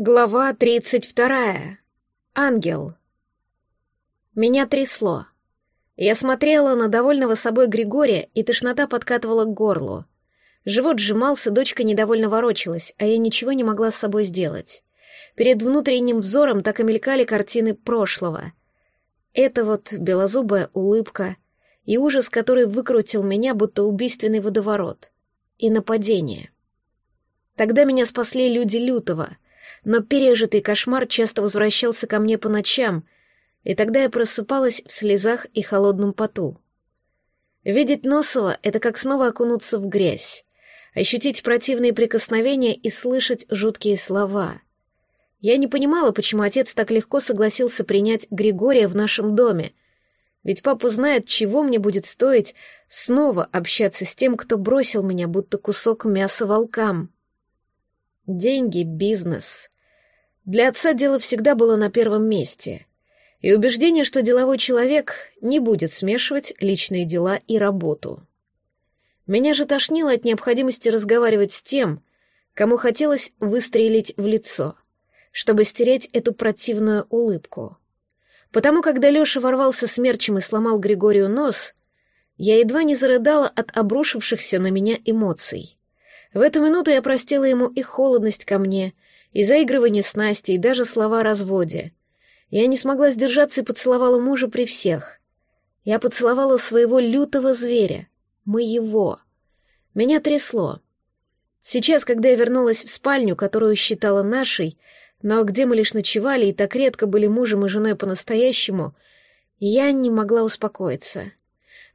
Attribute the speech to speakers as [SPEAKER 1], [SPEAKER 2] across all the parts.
[SPEAKER 1] Глава тридцать вторая. Ангел. Меня трясло. Я смотрела на довольного собой Григория, и тошнота подкатывала к горлу. Живот сжимался, дочка недовольно ворочалась, а я ничего не могла с собой сделать. Перед внутренним взором так и мелькали картины прошлого. Это вот белозубая улыбка и ужас, который выкрутил меня, будто убийственный водоворот. И нападение. Тогда меня спасли люди Лютого — но пережитый кошмар часто возвращался ко мне по ночам, и тогда я просыпалась в слезах и холодном поту. Видеть Носова — это как снова окунуться в грязь, ощутить противные прикосновения и слышать жуткие слова. Я не понимала, почему отец так легко согласился принять Григория в нашем доме, ведь папа знает, чего мне будет стоить снова общаться с тем, кто бросил меня, будто кусок мяса волкам. Деньги, бизнес. Для отца дело всегда было на первом месте. И убеждение, что деловой человек не будет смешивать личные дела и работу. Меня же тошнило от необходимости разговаривать с тем, кому хотелось выстрелить в лицо, чтобы стереть эту противную улыбку. Потому, когда Лёша ворвался смерчем и сломал Григорию нос, я едва не зарыдала от обрушившихся на меня эмоций. В эту минуту я простила ему и холодность ко мне, и заигрывание с Настей, и даже слова о разводе. Я не смогла сдержаться и поцеловала мужа при всех. Я поцеловала своего лютого зверя, моего. Меня трясло. Сейчас, когда я вернулась в спальню, которую считала нашей, но где мы лишь ночевали и так редко были мужем и женой по-настоящему, я не могла успокоиться.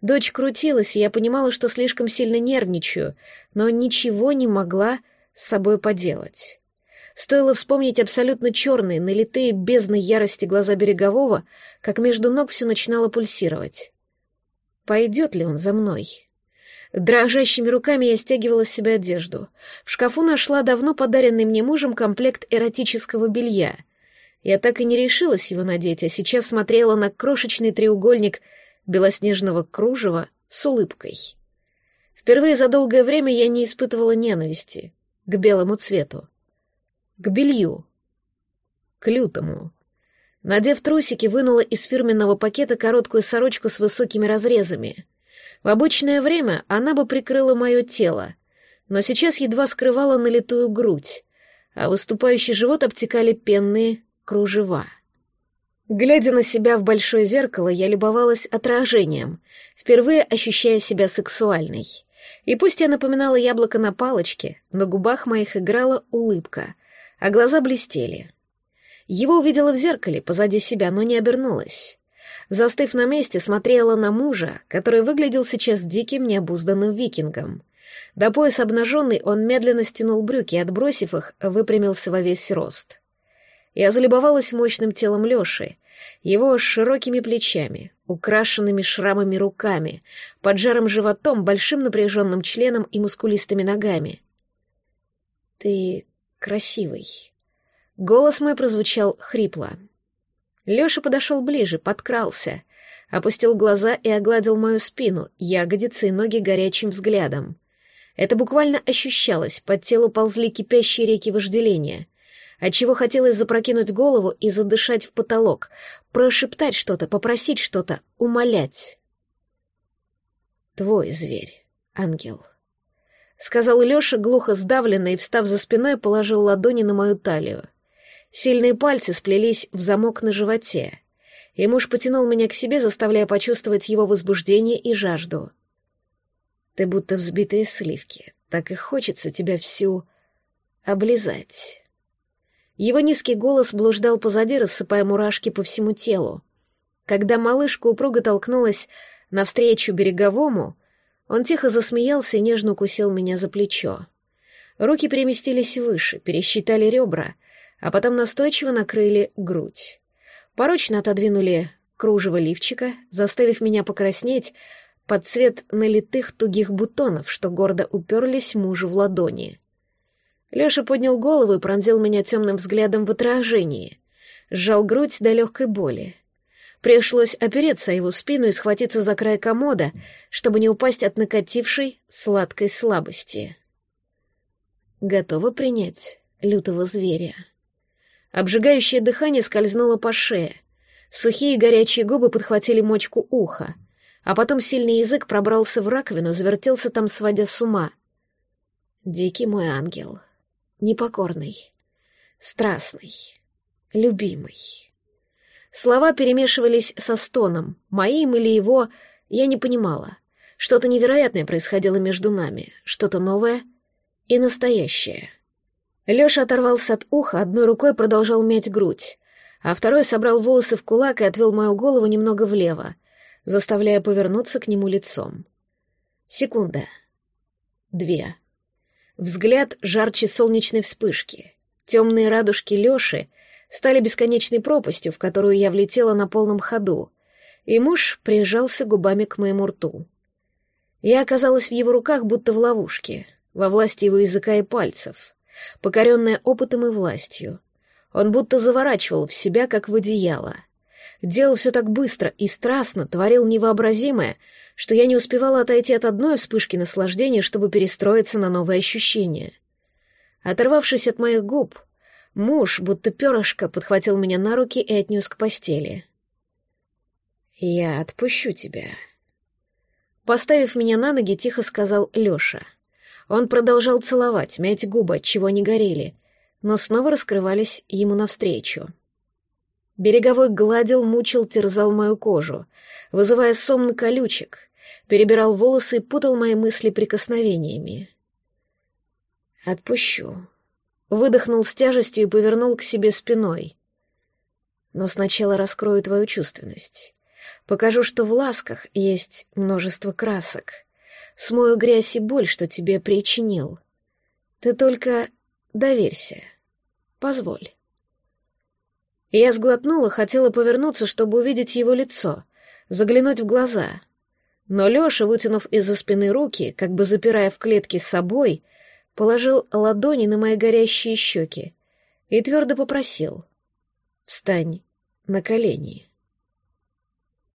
[SPEAKER 1] Дочь крутилась, и я понимала, что слишком сильно нервничаю, но ничего не могла с собой поделать. Стоило вспомнить абсолютно черные, налитые бездной ярости глаза Берегового, как между ног все начинало пульсировать. Пойдет ли он за мной? Дрожащими руками я стягивала с себя одежду. В шкафу нашла давно подаренный мне мужем комплект эротического белья. Я так и не решилась его надеть, а сейчас смотрела на крошечный треугольник — белоснежного кружева с улыбкой. Впервые за долгое время я не испытывала ненависти к белому цвету, к белью, к лютому. Надев трусики, вынула из фирменного пакета короткую сорочку с высокими разрезами. В обычное время она бы прикрыла мое тело, но сейчас едва скрывала налитую грудь, а выступающий живот обтекали пенные кружева. Глядя на себя в большое зеркало, я любовалась отражением, впервые ощущая себя сексуальной. И пусть я напоминала яблоко на палочке, на губах моих играла улыбка, а глаза блестели. Его увидела в зеркале позади себя, но не обернулась. Застыв на месте, смотрела на мужа, который выглядел сейчас диким, необузданным викингом. До пояса обнаженный он медленно стянул брюки, отбросив их, выпрямился во весь рост. Я залюбовалась мощным телом Лёши, его широкими плечами, украшенными шрамами руками, поджарым животом, большим напряженным членом и мускулистыми ногами. «Ты красивый». Голос мой прозвучал хрипло. Лёша подошел ближе, подкрался, опустил глаза и огладил мою спину, ягодицы и ноги горячим взглядом. Это буквально ощущалось, под телу ползли кипящие реки вожделения отчего хотелось запрокинуть голову и задышать в потолок, прошептать что-то, попросить что-то, умолять. «Твой зверь, ангел», — сказал Лёша, глухо сдавленно и, встав за спиной, положил ладони на мою талию. Сильные пальцы сплелись в замок на животе, и муж потянул меня к себе, заставляя почувствовать его возбуждение и жажду. «Ты будто взбитые сливки, так и хочется тебя всю облизать». Его низкий голос блуждал позади, рассыпая мурашки по всему телу. Когда малышка упруго толкнулась навстречу береговому, он тихо засмеялся и нежно укусил меня за плечо. Руки переместились выше, пересчитали ребра, а потом настойчиво накрыли грудь. Порочно отодвинули кружево лифчика, заставив меня покраснеть под цвет налитых тугих бутонов, что гордо уперлись мужу в ладони. Леша поднял голову и пронзил меня темным взглядом в отражении. Сжал грудь до легкой боли. Пришлось опереться о его спину и схватиться за край комода, чтобы не упасть от накатившей сладкой слабости. Готова принять лютого зверя. Обжигающее дыхание скользнуло по шее. Сухие горячие губы подхватили мочку уха, а потом сильный язык пробрался в раковину, завертелся там, сводя с ума. Дикий мой ангел, непокорный, страстный, любимый. Слова перемешивались со стоном, моим или его, я не понимала. Что-то невероятное происходило между нами, что-то новое и настоящее. Лёша оторвался от уха, одной рукой продолжал мять грудь, а второй собрал волосы в кулак и отвел мою голову немного влево, заставляя повернуться к нему лицом. Секунда. Две. Взгляд жарче солнечной вспышки. Темные радужки Лёши стали бесконечной пропастью, в которую я влетела на полном ходу, и муж прижался губами к моему рту. Я оказалась в его руках, будто в ловушке, во власти его языка и пальцев, покоренная опытом и властью. Он будто заворачивал в себя, как в одеяло. Делал все так быстро и страстно, творил невообразимое, что я не успевала отойти от одной вспышки наслаждения, чтобы перестроиться на новые ощущения. Оторвавшись от моих губ, муж, будто перышко, подхватил меня на руки и отнес к постели. «Я отпущу тебя», Поставив меня на ноги, тихо сказал Лёша. Он продолжал целовать, мять губы, чего не горели, но снова раскрывались ему навстречу. Береговой гладил, мучил, терзал мою кожу, вызывая сомн колючек, перебирал волосы и путал мои мысли прикосновениями. «Отпущу», — выдохнул с тяжестью и повернул к себе спиной. «Но сначала раскрою твою чувственность. Покажу, что в ласках есть множество красок. Смою грязь и боль, что тебе причинил. Ты только доверься. Позволь. Я сглотнула, хотела повернуться, чтобы увидеть его лицо, заглянуть в глаза. Но Лёша, вытянув из-за спины руки, как бы запирая в клетке с собой, положил ладони на мои горящие щеки и твердо попросил «Встань на колени».